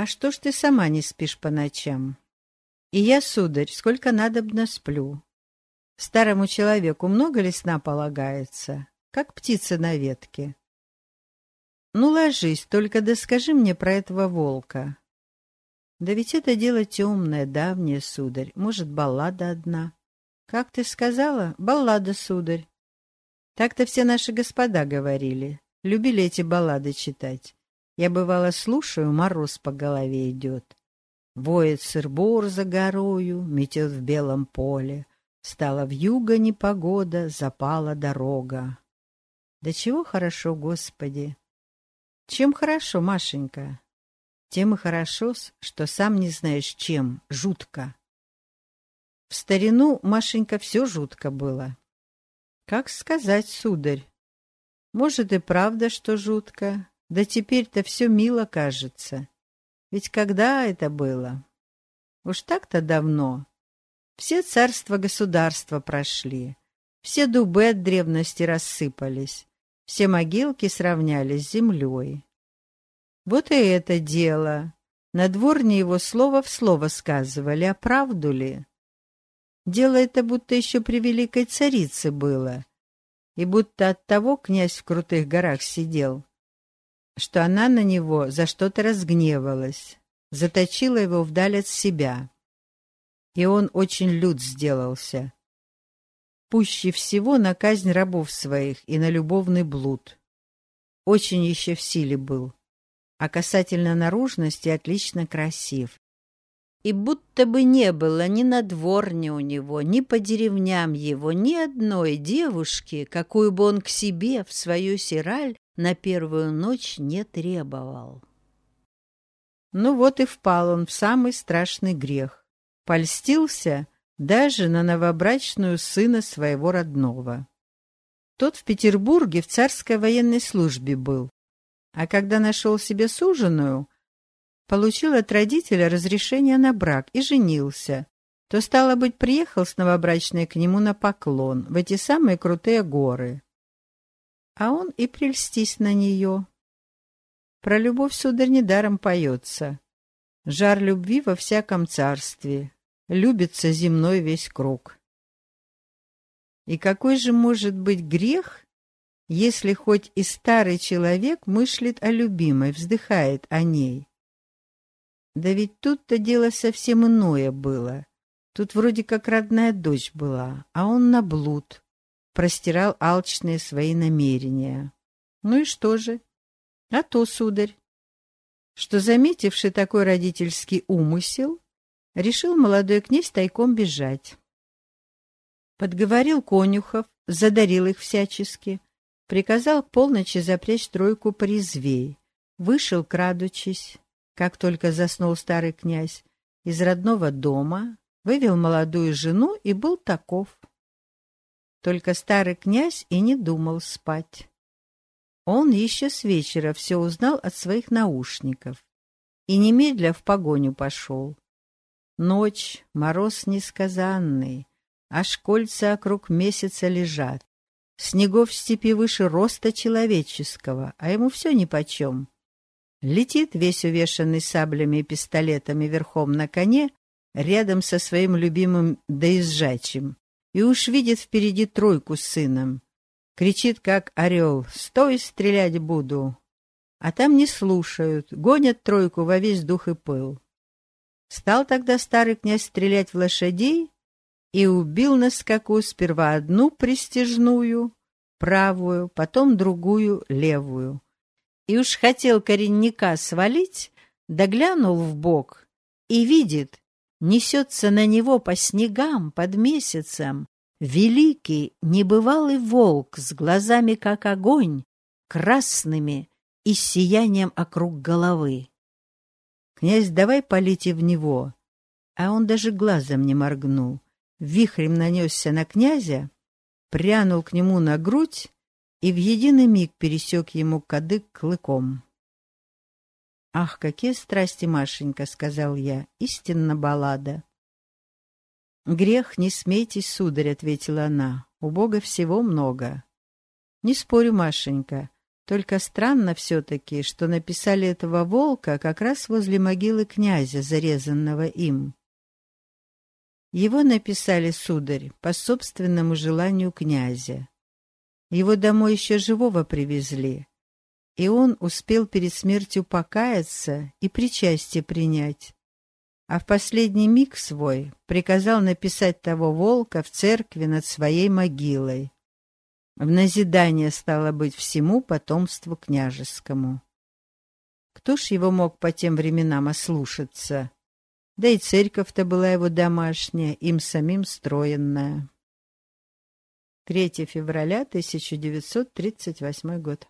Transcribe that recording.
«А что ж ты сама не спишь по ночам?» «И я, сударь, сколько надобно сплю. Старому человеку много ли сна полагается, как птица на ветке?» «Ну, ложись, только да скажи мне про этого волка». «Да ведь это дело темное, давнее, сударь. Может, баллада одна?» «Как ты сказала? Баллада, сударь». Так-то все наши господа говорили. Любили эти баллады читать. Я, бывало, слушаю, мороз по голове идет. Воет сырбор за горою, метет в белом поле. Стала в юго непогода, запала дорога. Да чего хорошо, Господи! Чем хорошо, Машенька? Тем и хорошо, что сам не знаешь, чем, жутко. В старину, Машенька, все жутко было. Как сказать, сударь? Может, и правда, что жутко, да теперь-то все мило кажется. Ведь когда это было? Уж так-то давно. Все царства-государства прошли, все дубы от древности рассыпались, все могилки сравнялись с землей. Вот и это дело. На дворне его слово в слово сказывали, а правду ли? Дело это будто еще при великой царице было, и будто от того князь в крутых горах сидел, что она на него за что-то разгневалась, заточила его вдаль от себя. И он очень лют сделался. Пуще всего на казнь рабов своих и на любовный блуд. Очень еще в силе был, а касательно наружности отлично красив. И будто бы не было ни на дворне у него, ни по деревням его, ни одной девушки, какую бы он к себе в свою сираль на первую ночь не требовал. Ну вот и впал он в самый страшный грех. Польстился даже на новобрачную сына своего родного. Тот в Петербурге в царской военной службе был, а когда нашел себе суженую, получил от родителя разрешение на брак и женился, то, стало быть, приехал с новобрачной к нему на поклон в эти самые крутые горы. А он и прельстись на нее. Про любовь, сударь, недаром поется. Жар любви во всяком царстве, любится земной весь круг. И какой же может быть грех, если хоть и старый человек мыслит о любимой, вздыхает о ней? Да ведь тут-то дело совсем иное было. Тут вроде как родная дочь была, а он на блуд. Простирал алчные свои намерения. Ну и что же? А то, сударь, что, заметивший такой родительский умысел, решил молодой князь тайком бежать. Подговорил конюхов, задарил их всячески, приказал к полночи запрячь тройку порезвей, вышел, крадучись, как только заснул старый князь, из родного дома, вывел молодую жену и был таков. Только старый князь и не думал спать. Он еще с вечера все узнал от своих наушников и немедля в погоню пошел. Ночь, мороз несказанный, аж кольца округ месяца лежат. Снегов в степи выше роста человеческого, а ему все нипочем. Летит весь увешанный саблями и пистолетами верхом на коне, рядом со своим любимым доезжачим, и уж видит впереди тройку с сыном. Кричит, как орел, «Стой, стрелять буду!» А там не слушают, гонят тройку во весь дух и пыл. Стал тогда старый князь стрелять в лошадей и убил на скаку сперва одну пристежную, правую, потом другую, левую и уж хотел коренника свалить, доглянул в бок и видит, несется на него по снегам под месяцем великий небывалый волк с глазами как огонь, красными и сиянием округ головы. Князь, давай полети в него. А он даже глазом не моргнул. Вихрем нанесся на князя, прянул к нему на грудь и в единый миг пересек ему кадык клыком. «Ах, какие страсти, Машенька!» — сказал я. «Истинно баллада!» «Грех, не смейтесь, сударь!» — ответила она. «У Бога всего много». «Не спорю, Машенька. Только странно все-таки, что написали этого волка как раз возле могилы князя, зарезанного им. Его написали, сударь, по собственному желанию князя. Его домой еще живого привезли, и он успел перед смертью покаяться и причастие принять. А в последний миг свой приказал написать того волка в церкви над своей могилой. В назидание стало быть всему потомству княжескому. Кто ж его мог по тем временам ослушаться? Да и церковь-то была его домашняя, им самим строенная. 3 февраля 1938 год.